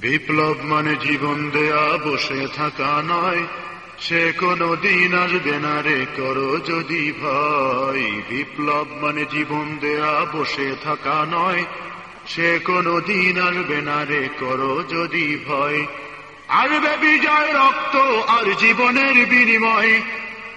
বিপ্লব মানে জীবন দেয়া, বসে থাকা নয়। সে কোনো দিন আসবে না রে, করো যদি ভয়। বিপ্লব মানে জীবন দেয়া, বসে থাকা নয়। সে কোনো দিন আসবে না রে, করো যদি ভয়। আসবে বিজয় রক্ত আর জীবনের বিনিময়।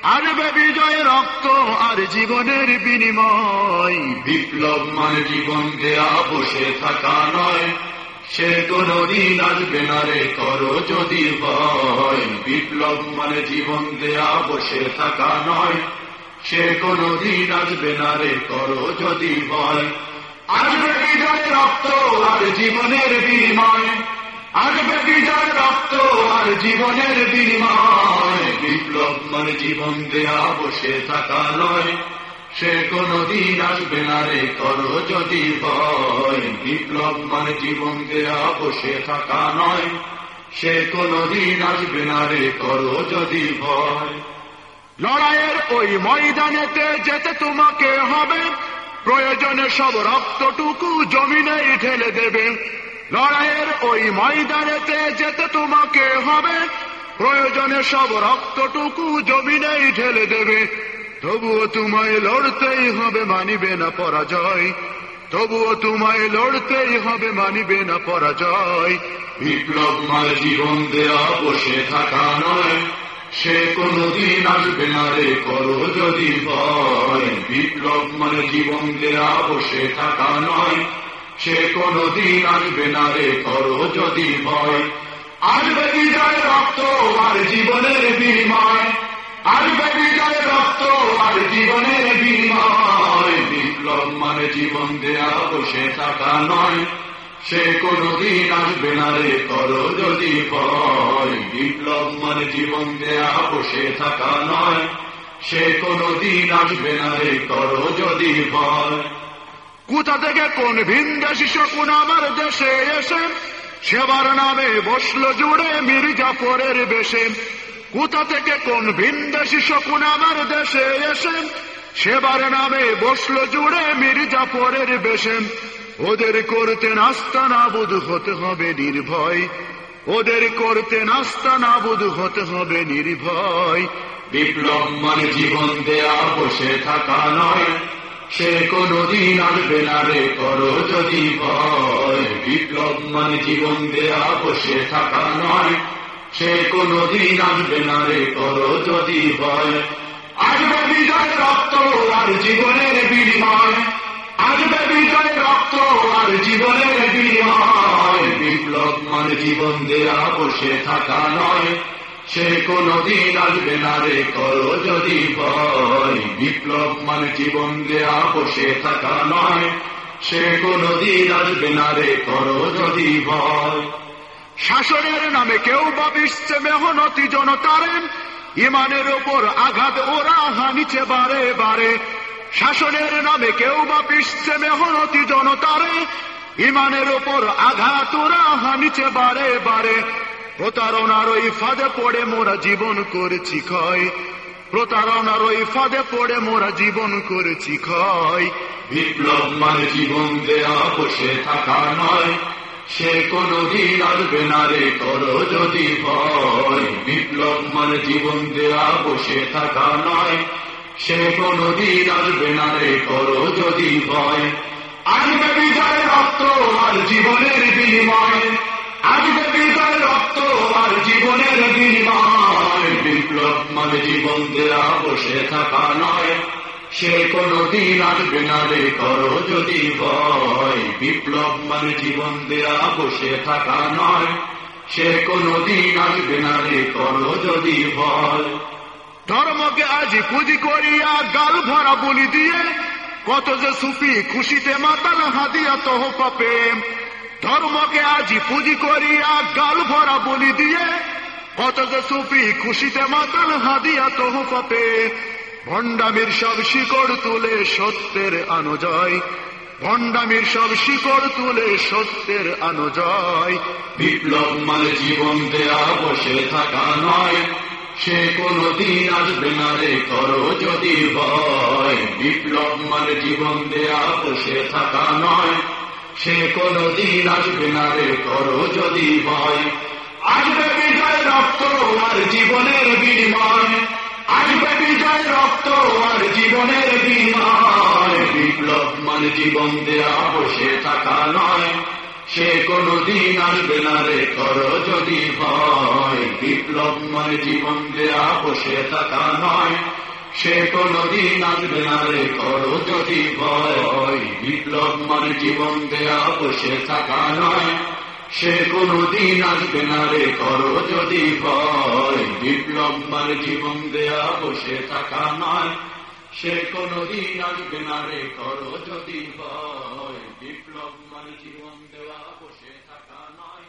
আসবে বিজয় রক্ত আর জীবনের বিনিময়। বিপ্লব মানে জীবন দেয়া, বসে থাকা নয়। সে কোনো দিন আসবে না রে করো যদি ভয়। বিপ্লব মানে জীবন দেয়া, বসে থাকা নয়। সে কোনো দিন আসবে না রে করো যদি ভয়। আসবে বিজয় রক্ত, আর জীবনের বিনিময়। আসবে বিজয় রক্ত, আর জীবনের বিনিময়। বিপ্লব মানে জীবন দেয়া, বসে থাকা নয়। সে কোনো দিন আসবে না রে, করো যদি ভয়। বিপ্লব মানে জীবন দেয়া, বসে থাকা নয়। সে কোনো দিন আসবে না রে, করো যদি ভয়। লড়াইয়ের ওই ময়দানেতে যেতে তোমাকে হবে। প্রয়োজনে সব রক্তটুকু জমিনে ঢেলে দেবে। লড়াইয়ের ওই ময়দানেতে যেতে তোমাকে হবে। প্রয়োজনে সব রক্তটুকু জমিনে ঢেলে দেবে। তবুও তোমায় লড়তেই হবে, মানিবে না পরাজয়। তবুও তোমায় লড়তেই হবে, মানিবে না পরাজয়। বিপ্লব মানে জীবন দেয়া বসে থাকা নয়। সে কোনো দিন আসবে না রে, করো যদি ভয়। বিপ্লব মানে জীবন দেয়া বসে থাকা নয়। সে কোনো দিন আসবে না রে, করো যদি ভয়। আসবে বিজয় রক্ত, আর জীবনের জীবন দেয়া বসে থাকা নয়। সে কোনো দিন আসবে না রে, করো যদি ভয়। বিপ্লব মানে জীবন দেয়া বসে থাকা নয়। সে কোনো দিন আসবে না রে, করো যদি ভয়। কোথা থেকে কোন ভিনদেশি শকুন আমার দেশে এসে? সেবার নামে বসল জুড়ে মির্জাফরের বেশে। কোথা থেকে কোন ভিনদেশি শকুন আমার দেশে এসে? সেবার নামে বসল জুড়ে মির্জাফরের বেশে ওদের করতে নাস্তা নাবুদ হতে হবে নির্ভয়। ওদের করতে নাস্তা নাবুদ হতে হবে নির্ভয়। বিপ্লব মানে জীবন দেয়া, বসে থাকা নয়। সে কোনো দিন আসবে না রে করো যদি ভয়। বিপ্লব মানে জীবন দেয়া, বসে থাকা নয়। সে কোনো দিন আসবে না রে করো যদি ভয়। আসবে বিজয় রক্ত আর জীবনের বিনিময়। আসবে বিজয় রক্ত আর জীবনের বিনিময়। বিপ্লব মানে জীবন দেয়া, বসে থাকা নয়। সে কোনো দিন আসবে না রে, করো যদি ভয়। বিপ্লব মানে জীবন দেয়া, বসে থাকা নয়। সে কোনো দিন আসবে না রে, করো যদি ভয়। শাসনের নামে কেউ বা বিশ্বে মেহনতি জনতারে ইমানের ওপর আঘাত ওরা হানিছে বারে বারে। শাসনের নামে কেউ বা বিশ্বে মেহনতি জনতারে। ইমানের ওপর আঘাত ওরা হানিছে বারে বারে। প্রতারণার ওই ফাঁদে পড়ে মোরা জীবন করেছি ক্ষয়। প্রতারণার ওই ফাঁদে পড়ে মোরা জীবন করেছি ক্ষয়। বিপ্লব মানে জীবন দেয়া, বসে থাকা নয়। সে কোনো দিন আসবে না রে করো যদি ভয়। বিপ্লব মানে জীবন দেয়া, বসে থাকা নয়। সে কোনো দিন আসবে না রে করো যদি ভয়। আসবে বিজয় রক্ত আর জীবনের বিনিময়। আসবে বিজয় রক্ত আর জীবনের বিনিময়। বিপ্লব মানে জীবন দেয়া, বসে থাকা নয়। সে কোনো দিন আসবে না রে করো যদি ভয়। বিপ্লব মানে জীবন দেয়া, বসে থাকা নয়। সে কোনো দিন আসবে না রে করো যদি ভয়। ধর্মকে আজ পুঁজি করিয়া গাল ভরা বলি দিয়ে, কত যে সুপি খুশিতে মাতাল হাদিয়া তহ পাপে ধর্মকে আজ পুঁজি করিয়া গাল ভরা বলি দিয়ে, কত যে সুপি খুশিতে মাতাল হাদিয়া তহ পাপে ভণ্ডামির সব শিকড় তুলে সত্যের আনজয়। ভণ্ডামির সব শিকড় তুলে সত্যের আনজয়। বিপ্লব মানে জীবন দেয়া, বসে থাকা নয়। সে কোনো দিন আসবে না রে করো যদি ভয়। বিপ্লব মানে জীবন দেয়া, বসে থাকা নয়। সে কোনদিন আসবে না রে করো যদি ভয়। আসবে বিজয় রক্ত আর জীবনের বিনিময়। আসবে বিজয় রক্ত, আর জীবনের বিনিময়। বিপ্লব মানে জীবন দেয়া বসে থাকা নয়। সে কোনদিন আসবে না রে করো যদি ভয়। বিপ্লব মানে জীবন দেয়া বসে থাকা নয়। সে কোনদিন আসবে না রে করো যদি ভয়। বিপ্লব মানে জীবন দেয়া বসে থাকা নয়। সে কোনদিন আসবে না রে করো যদি ভয়। বিপ্লব মানে জীবন দেয়া, বসে থাকা নয়। সে কোনদিন আসবে না রে করো যদি ভয়। বিপ্লব মানে জীবন দেওয়া বসে থাকা নয়।